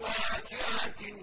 واسعة